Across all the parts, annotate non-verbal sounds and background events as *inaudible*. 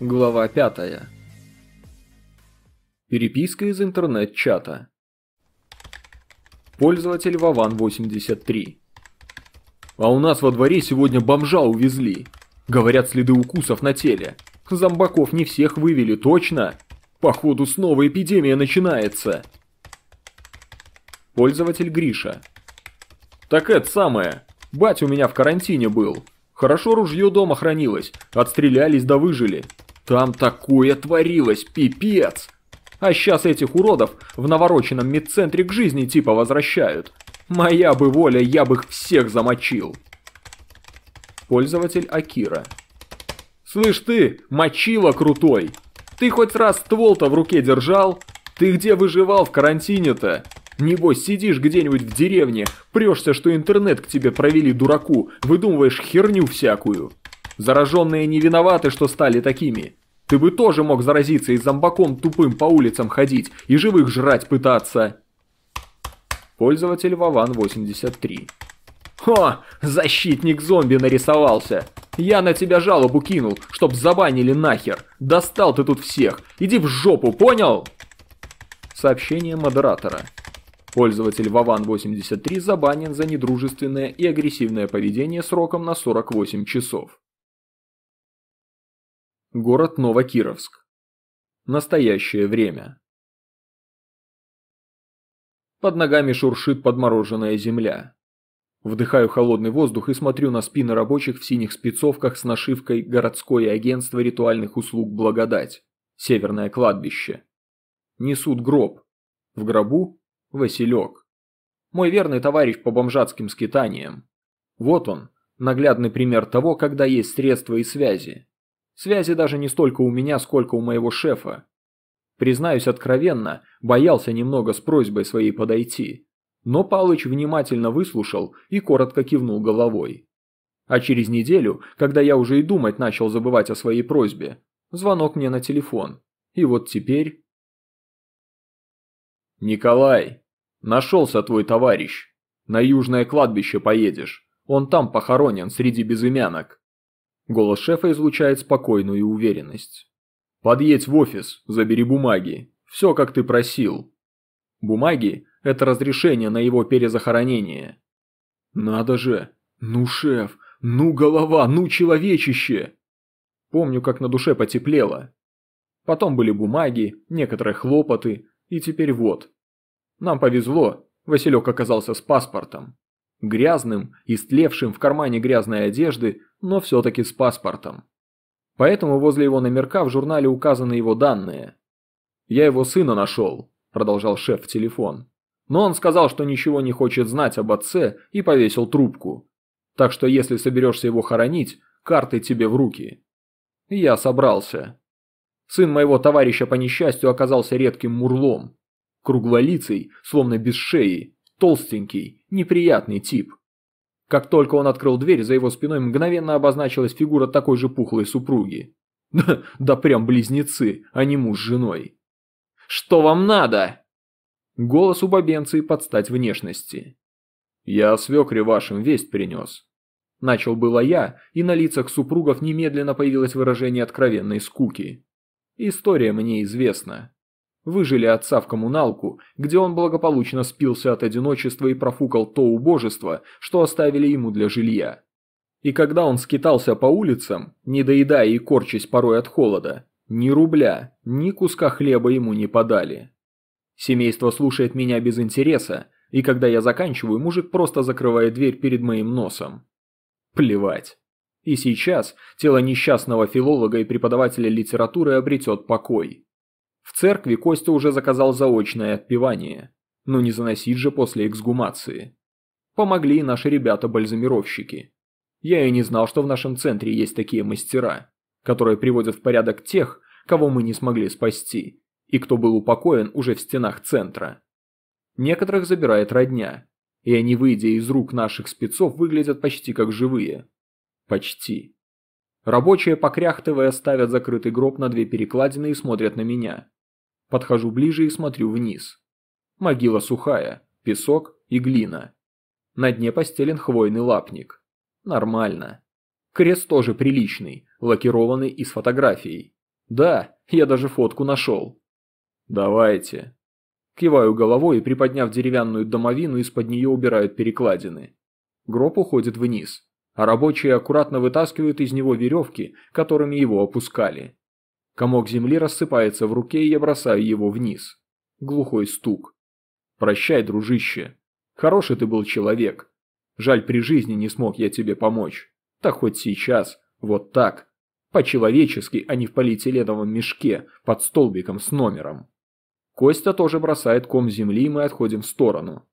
Глава 5. Переписка из интернет-чата. Пользователь Вован83. А у нас во дворе сегодня бомжа увезли. Говорят, следы укусов на теле. Зомбаков не всех вывели, точно? Походу, снова эпидемия начинается. Пользователь Гриша. Так это самое. Бать у меня в карантине был. Хорошо ружье дома хранилось. Отстрелялись да выжили. Там такое творилось, пипец! А сейчас этих уродов в навороченном медцентре к жизни типа возвращают. Моя бы воля, я бы их всех замочил. Пользователь Акира. Слышь ты, мочила крутой! Ты хоть раз ствол-то в руке держал? Ты где выживал в карантине-то? Небось, сидишь где-нибудь в деревне, прешься, что интернет к тебе провели дураку, выдумываешь херню всякую. Зараженные не виноваты, что стали такими. Ты бы тоже мог заразиться и зомбаком тупым по улицам ходить и живых жрать пытаться. Пользователь Вован 83. Хо, защитник зомби нарисовался. Я на тебя жалобу кинул, чтоб забанили нахер. Достал ты тут всех. Иди в жопу, понял? Сообщение модератора. Пользователь Вован83 забанен за недружественное и агрессивное поведение сроком на 48 часов. Город Новокировск. Настоящее время. Под ногами шуршит подмороженная земля. Вдыхаю холодный воздух и смотрю на спины рабочих в синих спецовках с нашивкой «Городское агентство ритуальных услуг Благодать. Северное кладбище». Несут гроб. В гробу – Василек. Мой верный товарищ по бомжатским скитаниям. Вот он, наглядный пример того, когда есть средства и связи. Связи даже не столько у меня, сколько у моего шефа. Признаюсь откровенно, боялся немного с просьбой своей подойти. Но Палыч внимательно выслушал и коротко кивнул головой. А через неделю, когда я уже и думать начал забывать о своей просьбе, звонок мне на телефон. И вот теперь... «Николай, нашелся твой товарищ. На южное кладбище поедешь. Он там похоронен среди безымянок. Голос шефа излучает спокойную уверенность. «Подъедь в офис, забери бумаги. Все, как ты просил». Бумаги – это разрешение на его перезахоронение. «Надо же! Ну, шеф! Ну, голова! Ну, человечище!» Помню, как на душе потеплело. Потом были бумаги, некоторые хлопоты, и теперь вот. Нам повезло, Василек оказался с паспортом. Грязным, истлевшим в кармане грязной одежды, но все-таки с паспортом. Поэтому возле его номерка в журнале указаны его данные. «Я его сына нашел», – продолжал шеф в телефон. «Но он сказал, что ничего не хочет знать об отце и повесил трубку. Так что если соберешься его хоронить, карты тебе в руки». я собрался. Сын моего товарища по несчастью оказался редким мурлом. Круглолицый, словно без шеи, толстенький, неприятный тип. Как только он открыл дверь, за его спиной мгновенно обозначилась фигура такой же пухлой супруги. Да, *laughs* да прям близнецы, а не муж с женой. «Что вам надо?» Голос у бабенцы под стать внешности. «Я о свекре вашим весть принес». Начал было я, и на лицах супругов немедленно появилось выражение откровенной скуки. История мне известна. Выжили отца в коммуналку, где он благополучно спился от одиночества и профукал то убожество, что оставили ему для жилья. И когда он скитался по улицам, не доедая и корчась порой от холода, ни рубля, ни куска хлеба ему не подали. Семейство слушает меня без интереса, и когда я заканчиваю, мужик просто закрывает дверь перед моим носом. Плевать. И сейчас тело несчастного филолога и преподавателя литературы обретет покой. В церкви Костя уже заказал заочное отпевание. Но не заносить же после эксгумации. Помогли и наши ребята-бальзамировщики. Я и не знал, что в нашем центре есть такие мастера, которые приводят в порядок тех, кого мы не смогли спасти, и кто был упокоен уже в стенах центра. Некоторых забирает родня, и они, выйдя из рук наших спецов, выглядят почти как живые. Почти. Рабочие, покряхтывая, ставят закрытый гроб на две перекладины и смотрят на меня. Подхожу ближе и смотрю вниз. Могила сухая, песок и глина. На дне постелен хвойный лапник. Нормально. Крест тоже приличный, лакированный и с фотографией. Да, я даже фотку нашел. Давайте. Киваю головой и, приподняв деревянную домовину, из-под нее убирают перекладины. Гроб уходит вниз, а рабочие аккуратно вытаскивают из него веревки, которыми его опускали. Комок земли рассыпается в руке, и я бросаю его вниз. Глухой стук. Прощай, дружище. Хороший ты был человек. Жаль, при жизни не смог я тебе помочь. Так хоть сейчас, вот так. По-человечески, а не в полиэтиленовом мешке, под столбиком с номером. Костя тоже бросает ком земли, и мы отходим в сторону.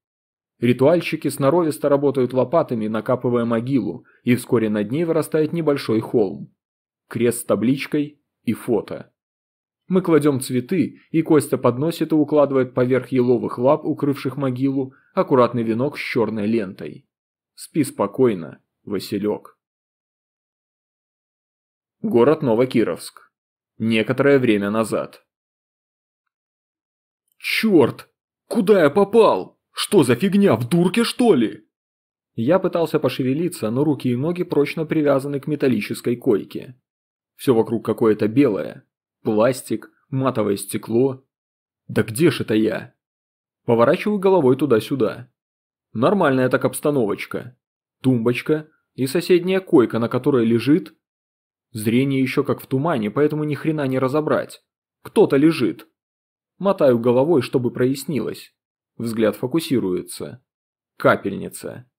Ритуальщики сноровисто работают лопатами, накапывая могилу, и вскоре над ней вырастает небольшой холм. Крест с табличкой и фото. Мы кладем цветы, и Костя подносит и укладывает поверх еловых лап, укрывших могилу, аккуратный венок с черной лентой. Спи спокойно, Василек. Город Новокировск. Некоторое время назад. Черт! Куда я попал? Что за фигня, в дурке что ли? Я пытался пошевелиться, но руки и ноги прочно привязаны к металлической койке. Все вокруг какое-то белое. Пластик, матовое стекло. Да где ж это я? Поворачиваю головой туда-сюда. Нормальная так обстановочка. Тумбочка и соседняя койка, на которой лежит... Зрение еще как в тумане, поэтому ни хрена не разобрать. Кто-то лежит. Мотаю головой, чтобы прояснилось. Взгляд фокусируется. Капельница.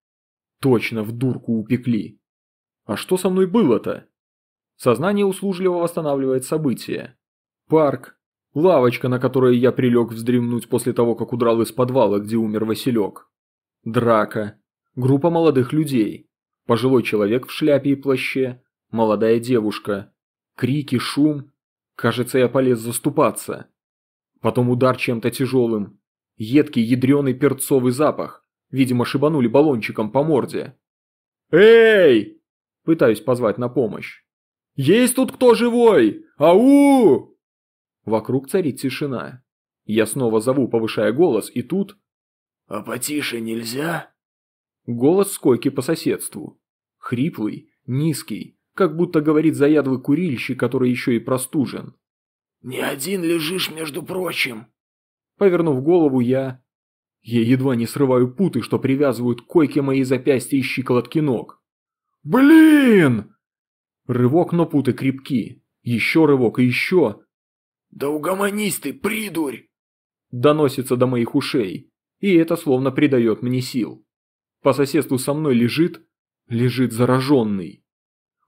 Точно в дурку упекли. А что со мной было-то? Сознание услужливо восстанавливает события. Парк. Лавочка, на которой я прилег вздремнуть после того, как удрал из подвала, где умер Василек. Драка. Группа молодых людей. Пожилой человек в шляпе и плаще. Молодая девушка. Крики, шум. Кажется, я полез заступаться. Потом удар чем-то тяжелым. Едкий, ядреный перцовый запах. Видимо, шибанули баллончиком по морде. «Эй!» Пытаюсь позвать на помощь. «Есть тут кто живой? Ау!» Вокруг царит тишина. Я снова зову, повышая голос, и тут... «А потише нельзя?» Голос с койки по соседству. Хриплый, низкий, как будто говорит заядлый курильщик, который еще и простужен. «Не один лежишь, между прочим». Повернув голову, я... Я едва не срываю путы, что привязывают к койке мои запястья и щиколотки ног. «Блин!» Рывок, но путы крепки. Еще рывок и еще. «Да угомонись ты, придурь!» Доносится до моих ушей. И это словно придает мне сил. По соседству со мной лежит... Лежит зараженный.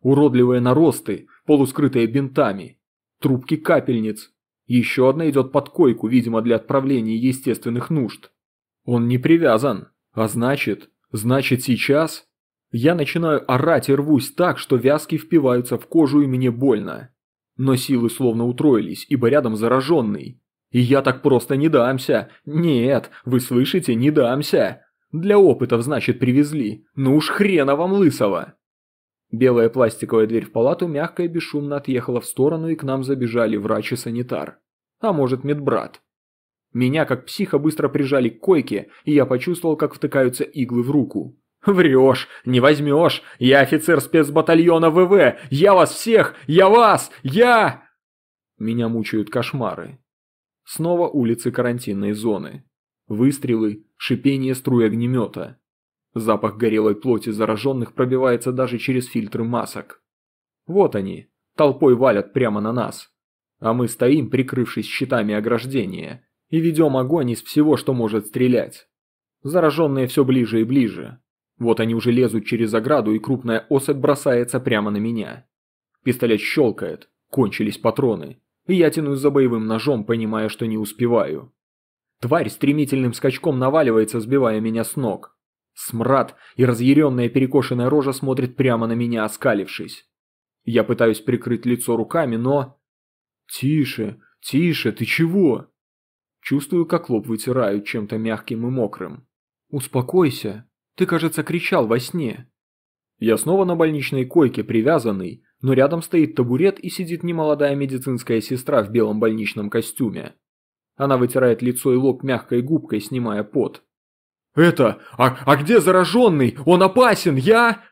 Уродливые наросты, полускрытые бинтами. Трубки капельниц. Еще одна идет под койку, видимо, для отправления естественных нужд. Он не привязан. А значит... Значит, сейчас... Я начинаю орать и рвусь так, что вязки впиваются в кожу и мне больно. Но силы словно утроились, ибо рядом зараженный. И я так просто не дамся. Нет, вы слышите, не дамся. Для опытов, значит, привезли. Ну уж хрена вам лысого. Белая пластиковая дверь в палату мягко и бесшумно отъехала в сторону, и к нам забежали врач и санитар. А может, медбрат. Меня, как психа, быстро прижали к койке, и я почувствовал, как втыкаются иглы в руку. «Врешь, не возьмешь! Я офицер спецбатальона ВВ! Я вас всех! Я вас! Я...» Меня мучают кошмары. Снова улицы карантинной зоны. Выстрелы, шипение струй огнемета. Запах горелой плоти зараженных пробивается даже через фильтры масок. Вот они, толпой валят прямо на нас. А мы стоим, прикрывшись щитами ограждения, и ведем огонь из всего, что может стрелять. Зараженные все ближе и ближе. Вот они уже лезут через ограду, и крупная особь бросается прямо на меня. Пистолет щелкает, кончились патроны, и я тянусь за боевым ножом, понимая, что не успеваю. Тварь стремительным скачком наваливается, сбивая меня с ног. Смрад и разъяренная перекошенная рожа смотрит прямо на меня, оскалившись. Я пытаюсь прикрыть лицо руками, но... «Тише, тише, ты чего?» Чувствую, как лоб вытирают чем-то мягким и мокрым. «Успокойся», ты, кажется, кричал во сне. Я снова на больничной койке, привязанный, но рядом стоит табурет и сидит немолодая медицинская сестра в белом больничном костюме. Она вытирает лицо и лоб мягкой губкой, снимая пот. «Это... А, а где зараженный? Он опасен! Я...»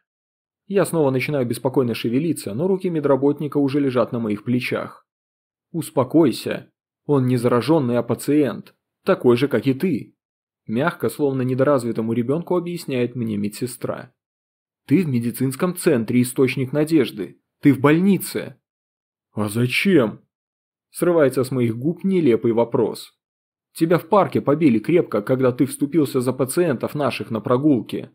Я снова начинаю беспокойно шевелиться, но руки медработника уже лежат на моих плечах. Успокойся. Он не зараженный, а пациент. Такой же, как и ты. Мягко, словно недоразвитому ребенку, объясняет мне медсестра. Ты в медицинском центре источник надежды. Ты в больнице. А зачем? Срывается с моих губ нелепый вопрос. Тебя в парке побили крепко, когда ты вступился за пациентов наших на прогулке.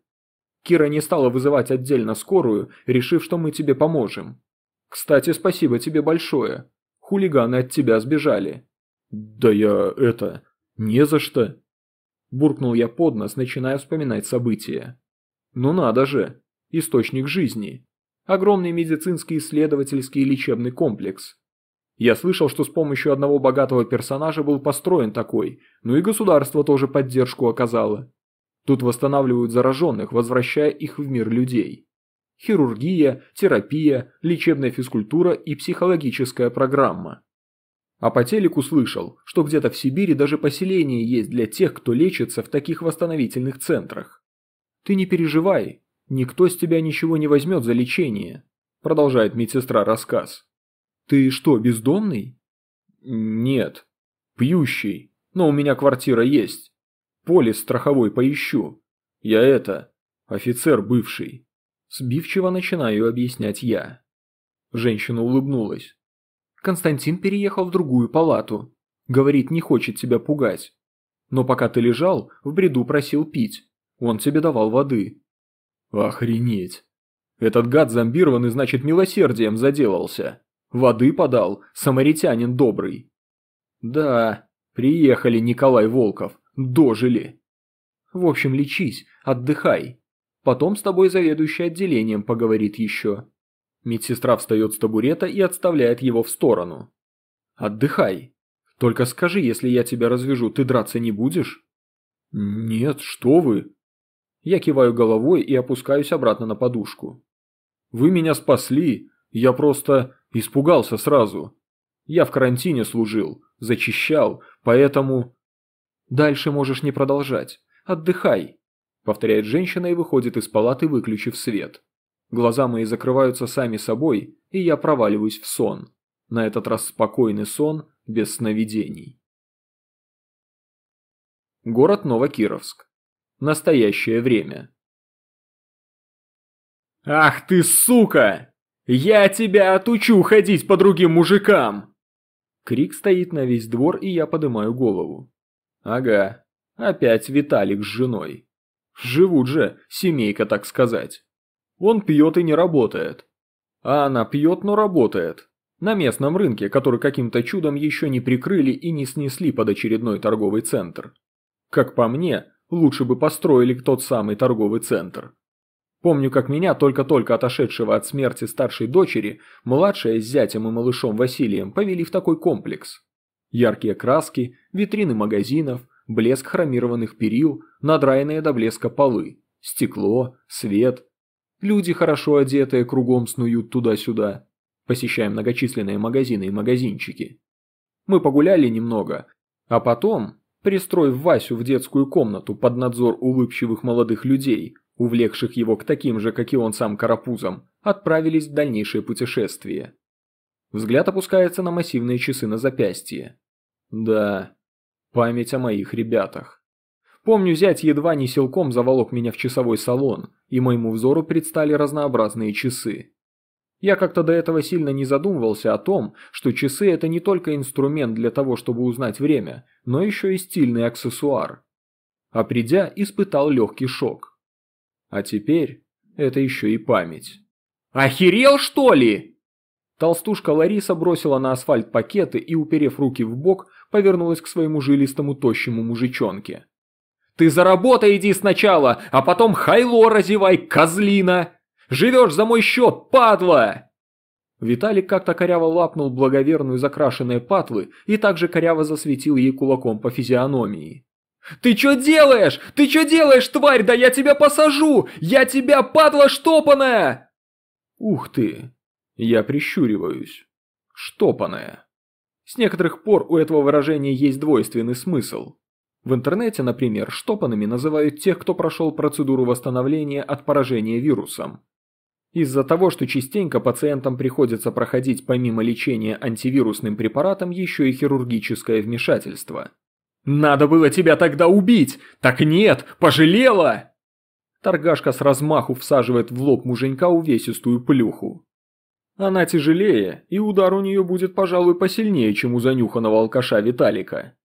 Кира не стала вызывать отдельно скорую, решив, что мы тебе поможем. Кстати, спасибо тебе большое. Хулиганы от тебя сбежали. Да я это... не за что. Буркнул я под нос, начиная вспоминать события. Ну надо же. Источник жизни. Огромный медицинский исследовательский лечебный комплекс. Я слышал, что с помощью одного богатого персонажа был построен такой, ну и государство тоже поддержку оказало. Тут восстанавливают зараженных, возвращая их в мир людей. Хирургия, терапия, лечебная физкультура и психологическая программа. А по телеку слышал, что где-то в Сибири даже поселение есть для тех, кто лечится в таких восстановительных центрах. Ты не переживай, никто с тебя ничего не возьмет за лечение, продолжает медсестра рассказ. Ты что, бездомный? Нет. Пьющий. Но у меня квартира есть. Полис страховой поищу. Я это, офицер бывший. Сбивчиво начинаю объяснять я. Женщина улыбнулась. Константин переехал в другую палату. Говорит, не хочет тебя пугать. Но пока ты лежал, в бреду просил пить. Он тебе давал воды. Охренеть. Этот гад зомбированный, значит, милосердием заделался. Воды подал, самаритянин добрый. Да, приехали Николай Волков, дожили. В общем, лечись, отдыхай. Потом с тобой заведующий отделением поговорит еще. Медсестра встает с табурета и отставляет его в сторону. Отдыхай. Только скажи, если я тебя развяжу, ты драться не будешь? Нет, что вы. Я киваю головой и опускаюсь обратно на подушку. Вы меня спасли, я просто испугался сразу. Я в карантине служил, зачищал, поэтому... Дальше можешь не продолжать. Отдыхай, повторяет женщина и выходит из палаты, выключив свет. Глаза мои закрываются сами собой, и я проваливаюсь в сон. На этот раз спокойный сон, без сновидений. Город Новокировск. Настоящее время. «Ах ты сука!» «Я тебя отучу ходить по другим мужикам!» Крик стоит на весь двор, и я поднимаю голову. Ага, опять Виталик с женой. Живут же, семейка так сказать. Он пьет и не работает. А она пьет, но работает. На местном рынке, который каким-то чудом еще не прикрыли и не снесли под очередной торговый центр. Как по мне, лучше бы построили тот самый торговый центр. Помню, как меня, только-только отошедшего от смерти старшей дочери, младшая с зятем и малышом Василием повели в такой комплекс. Яркие краски, витрины магазинов, блеск хромированных перил, надраенные до блеска полы, стекло, свет. Люди, хорошо одетые, кругом снуют туда-сюда. Посещаем многочисленные магазины и магазинчики. Мы погуляли немного, а потом, пристроив Васю в детскую комнату под надзор улыбчивых молодых людей, увлекших его к таким же, как и он сам карапузам, отправились в дальнейшее путешествие. Взгляд опускается на массивные часы на запястье. Да, память о моих ребятах. Помню, зять едва не силком заволок меня в часовой салон, и моему взору предстали разнообразные часы. Я как-то до этого сильно не задумывался о том, что часы это не только инструмент для того, чтобы узнать время, но еще и стильный аксессуар. А придя, испытал легкий шок. А теперь это еще и память. «Охерел, что ли?» Толстушка Лариса бросила на асфальт пакеты и, уперев руки в бок, повернулась к своему жилистому тощему мужичонке. «Ты за работой иди сначала, а потом хайло разевай, козлина! Живешь за мой счет, падла!» Виталик как-то коряво лапнул благоверную закрашенные патлы и также коряво засветил ей кулаком по физиономии. «Ты что делаешь? Ты что делаешь, тварь? Да я тебя посажу! Я тебя, падла штопаная!» Ух ты! Я прищуриваюсь. Штопаная. С некоторых пор у этого выражения есть двойственный смысл. В интернете, например, штопанными называют тех, кто прошел процедуру восстановления от поражения вирусом. Из-за того, что частенько пациентам приходится проходить помимо лечения антивирусным препаратом еще и хирургическое вмешательство. «Надо было тебя тогда убить! Так нет, пожалела!» Торгашка с размаху всаживает в лоб муженька увесистую плюху. Она тяжелее, и удар у нее будет, пожалуй, посильнее, чем у занюханного алкаша Виталика.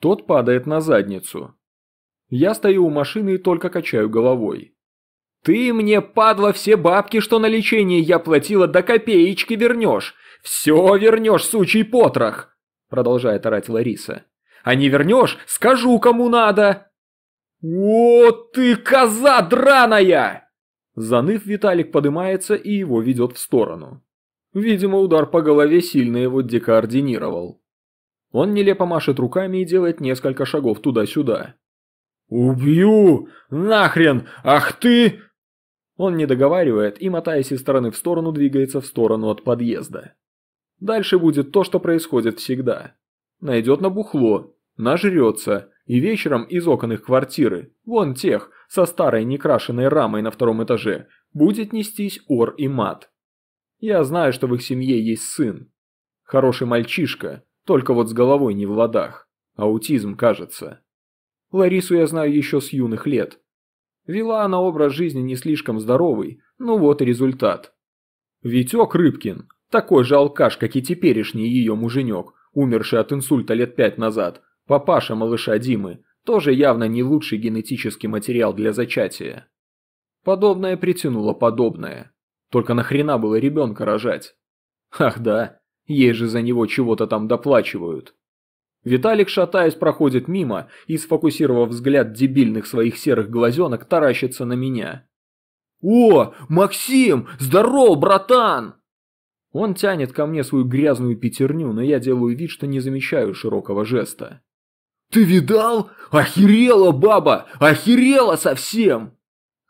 Тот падает на задницу. Я стою у машины и только качаю головой. «Ты мне, падла, все бабки, что на лечение я платила, до копеечки вернешь! Все вернешь, сучий потрох!» Продолжает орать Лариса. «А не вернешь, скажу, кому надо!» «О, ты коза драная!» Заныв, Виталик поднимается и его ведет в сторону. Видимо, удар по голове сильно его декоординировал. Он нелепо машет руками и делает несколько шагов туда-сюда. «Убью! Нахрен! Ах ты!» Он не договаривает и, мотаясь из стороны в сторону, двигается в сторону от подъезда. Дальше будет то, что происходит всегда. Найдет на бухло, нажрется, и вечером из окон их квартиры, вон тех, со старой некрашенной рамой на втором этаже, будет нестись ор и мат. Я знаю, что в их семье есть сын. Хороший мальчишка, только вот с головой не в ладах. Аутизм, кажется. Ларису я знаю еще с юных лет. Вела она образ жизни не слишком здоровый, ну вот и результат. Витек Рыбкин, такой же алкаш, как и теперешний ее муженек, умерший от инсульта лет пять назад, папаша малыша Димы, тоже явно не лучший генетический материал для зачатия. Подобное притянуло подобное. Только нахрена было ребенка рожать? Ах да, ей же за него чего-то там доплачивают. Виталик, шатаясь, проходит мимо и, сфокусировав взгляд дебильных своих серых глазенок, таращится на меня. «О, Максим! Здорово, братан!» Он тянет ко мне свою грязную пятерню, но я делаю вид, что не замечаю широкого жеста. «Ты видал? Охерела, баба! Охерела совсем!»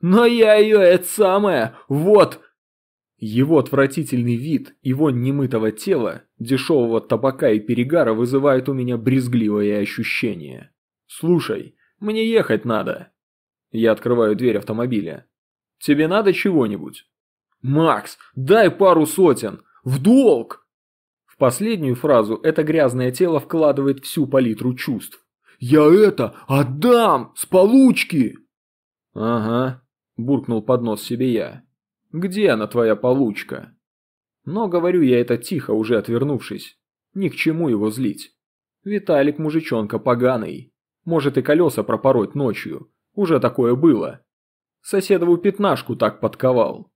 «Но я ее, это самое, вот, его отвратительный вид и вонь немытого тела, дешевого табака и перегара вызывает у меня брезгливое ощущение. «Слушай, мне ехать надо». Я открываю дверь автомобиля. «Тебе надо чего-нибудь?» «Макс, дай пару сотен! В долг!» В последнюю фразу это грязное тело вкладывает всю палитру чувств. «Я это отдам! С получки!» «Ага», – буркнул под нос себе я. Где она, твоя получка? Но говорю я это тихо, уже отвернувшись. Ни к чему его злить. Виталик мужичонка поганый. Может и колеса пропороть ночью. Уже такое было. Соседову пятнашку так подковал.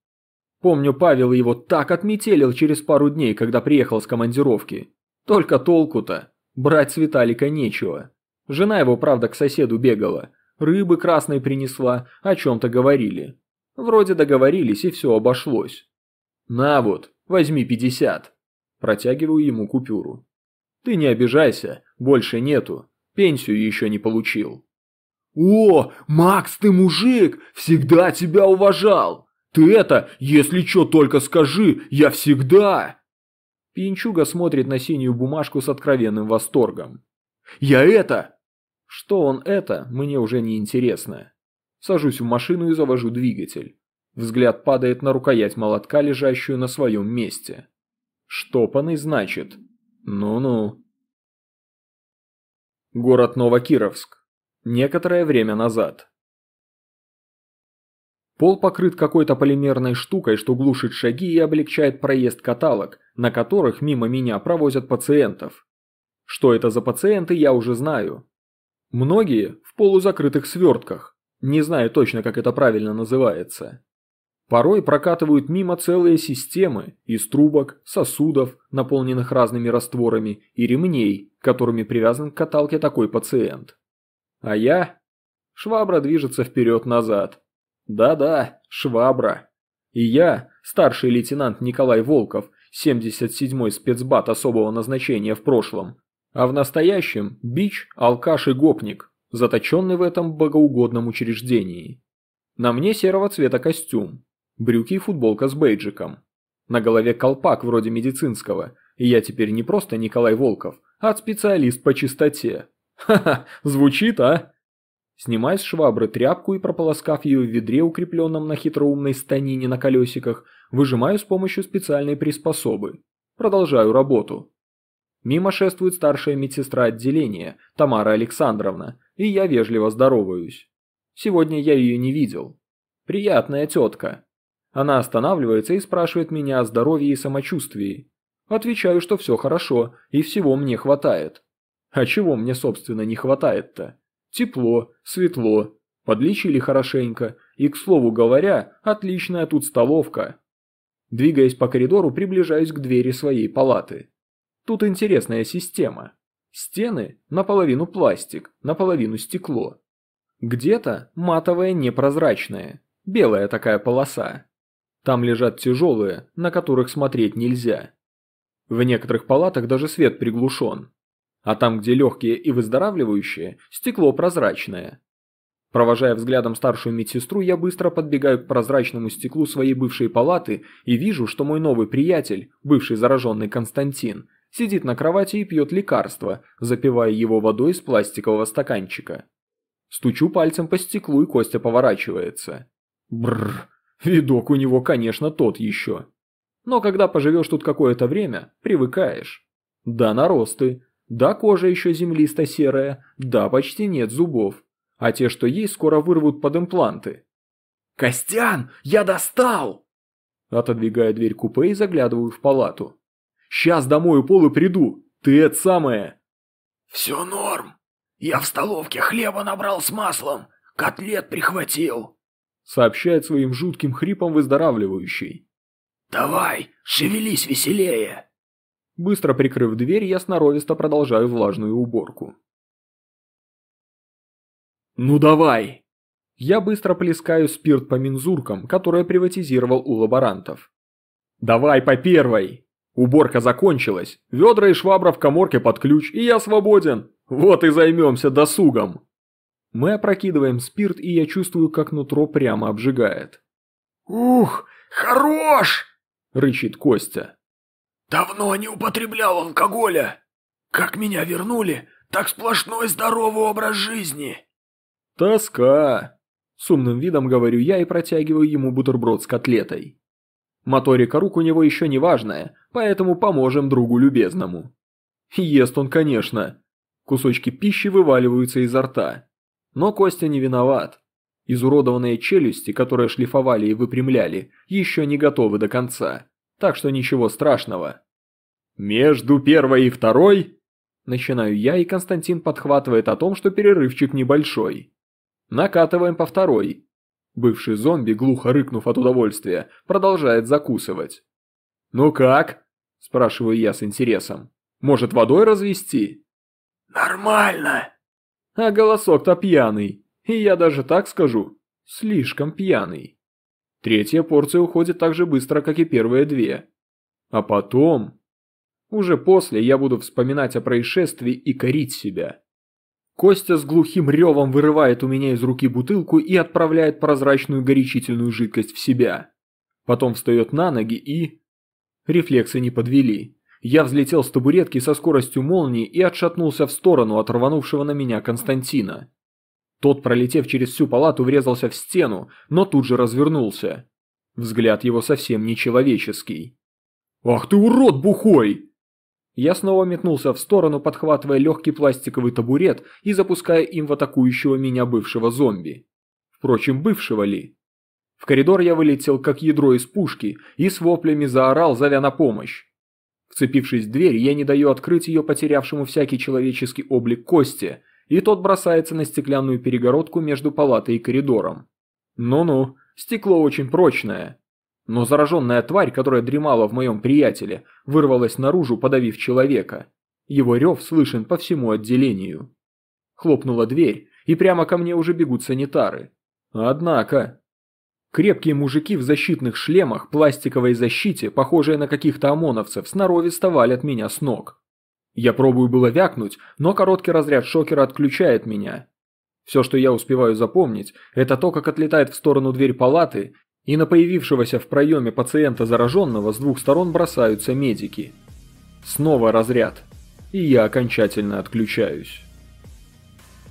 Помню, Павел его так отметелил через пару дней, когда приехал с командировки. Только толку-то. Брать с Виталика нечего. Жена его, правда, к соседу бегала. Рыбы красной принесла, о чем-то говорили. Вроде договорились и все обошлось. На вот, возьми пятьдесят. Протягиваю ему купюру. Ты не обижайся, больше нету. Пенсию еще не получил. О, Макс, ты мужик, всегда тебя уважал. Ты это, если что, только скажи, я всегда. Пинчуга смотрит на синюю бумажку с откровенным восторгом. Я это... Что он это, мне уже не интересно. Сажусь в машину и завожу двигатель. Взгляд падает на рукоять молотка, лежащую на своем месте. Штопанный, значит. Ну-ну. Город Новокировск. Некоторое время назад. Пол покрыт какой-то полимерной штукой, что глушит шаги и облегчает проезд каталог, на которых мимо меня провозят пациентов. Что это за пациенты, я уже знаю. Многие в полузакрытых свертках, не знаю точно, как это правильно называется. Порой прокатывают мимо целые системы из трубок, сосудов, наполненных разными растворами, и ремней, которыми привязан к каталке такой пациент. А я? Швабра движется вперед-назад. Да-да, швабра. И я, старший лейтенант Николай Волков, 77-й спецбат особого назначения в прошлом, а в настоящем – бич, алкаш и гопник, заточенный в этом богоугодном учреждении. На мне серого цвета костюм, брюки и футболка с бейджиком. На голове колпак вроде медицинского, и я теперь не просто Николай Волков, а специалист по чистоте. Ха-ха, звучит, а? Снимая с швабры тряпку и прополоскав ее в ведре, укрепленном на хитроумной станине на колесиках, Выжимаю с помощью специальной приспособы. Продолжаю работу. Мимо шествует старшая медсестра отделения, Тамара Александровна, и я вежливо здороваюсь. Сегодня я ее не видел. Приятная тетка. Она останавливается и спрашивает меня о здоровье и самочувствии. Отвечаю, что все хорошо и всего мне хватает. А чего мне, собственно, не хватает-то? Тепло, светло, подлечили хорошенько, и, к слову говоря, отличная тут столовка. Двигаясь по коридору, приближаюсь к двери своей палаты. Тут интересная система. Стены наполовину пластик, наполовину стекло. Где-то матовое непрозрачное, белая такая полоса. Там лежат тяжелые, на которых смотреть нельзя. В некоторых палатах даже свет приглушен. А там, где легкие и выздоравливающие, стекло прозрачное. Провожая взглядом старшую медсестру, я быстро подбегаю к прозрачному стеклу своей бывшей палаты и вижу, что мой новый приятель, бывший зараженный Константин, сидит на кровати и пьет лекарство, запивая его водой из пластикового стаканчика. Стучу пальцем по стеклу, и Костя поворачивается. Бррр, видок у него, конечно, тот еще. Но когда поживешь тут какое-то время, привыкаешь. Да, наросты, да, кожа еще землисто-серая, да, почти нет зубов. А те, что есть, скоро вырвут под импланты. «Костян, я достал!» Отодвигаю дверь купе и заглядываю в палату. «Сейчас домой у Полы приду, ты это самое!» «Все норм. Я в столовке хлеба набрал с маслом, котлет прихватил», сообщает своим жутким хрипом выздоравливающий. «Давай, шевелись веселее!» Быстро прикрыв дверь, я сноровисто продолжаю влажную уборку. «Ну давай!» Я быстро плескаю спирт по мензуркам, которые приватизировал у лаборантов. «Давай по первой!» Уборка закончилась, ведра и швабра в коморке под ключ, и я свободен. Вот и займемся досугом. Мы опрокидываем спирт, и я чувствую, как нутро прямо обжигает. «Ух, хорош!» – рычит Костя. «Давно не употреблял алкоголя. Как меня вернули, так сплошной здоровый образ жизни». «Тоска!» – с умным видом говорю я и протягиваю ему бутерброд с котлетой. Моторика рук у него еще не важная, поэтому поможем другу любезному. Ест он, конечно. Кусочки пищи вываливаются изо рта. Но Костя не виноват. Изуродованные челюсти, которые шлифовали и выпрямляли, еще не готовы до конца. Так что ничего страшного. «Между первой и второй?» Начинаю я, и Константин подхватывает о том, что перерывчик небольшой. Накатываем по второй. Бывший зомби, глухо рыкнув от удовольствия, продолжает закусывать. «Ну как?» – спрашиваю я с интересом. «Может, водой развести?» «Нормально!» А голосок-то пьяный. И я даже так скажу. Слишком пьяный. Третья порция уходит так же быстро, как и первые две. А потом... Уже после я буду вспоминать о происшествии и корить себя. Костя с глухим ревом вырывает у меня из руки бутылку и отправляет прозрачную горячительную жидкость в себя. Потом встает на ноги и... Рефлексы не подвели. Я взлетел с табуретки со скоростью молнии и отшатнулся в сторону от рванувшего на меня Константина. Тот, пролетев через всю палату, врезался в стену, но тут же развернулся. Взгляд его совсем нечеловеческий. «Ах ты урод бухой!» Я снова метнулся в сторону, подхватывая легкий пластиковый табурет и запуская им в атакующего меня бывшего зомби. Впрочем, бывшего ли? В коридор я вылетел, как ядро из пушки, и с воплями заорал, зовя на помощь. Вцепившись в дверь, я не даю открыть ее потерявшему всякий человеческий облик Кости, и тот бросается на стеклянную перегородку между палатой и коридором. Ну-ну, стекло очень прочное. Но зараженная тварь, которая дремала в моем приятеле, вырвалась наружу, подавив человека. Его рев слышен по всему отделению. Хлопнула дверь, и прямо ко мне уже бегут санитары. Однако... Крепкие мужики в защитных шлемах, пластиковой защите, похожие на каких-то ОМОНовцев, сноровисто валят меня с ног. Я пробую было вякнуть, но короткий разряд шокера отключает меня. Все, что я успеваю запомнить, это то, как отлетает в сторону дверь палаты, и на появившегося в проеме пациента зараженного с двух сторон бросаются медики. Снова разряд, и я окончательно отключаюсь.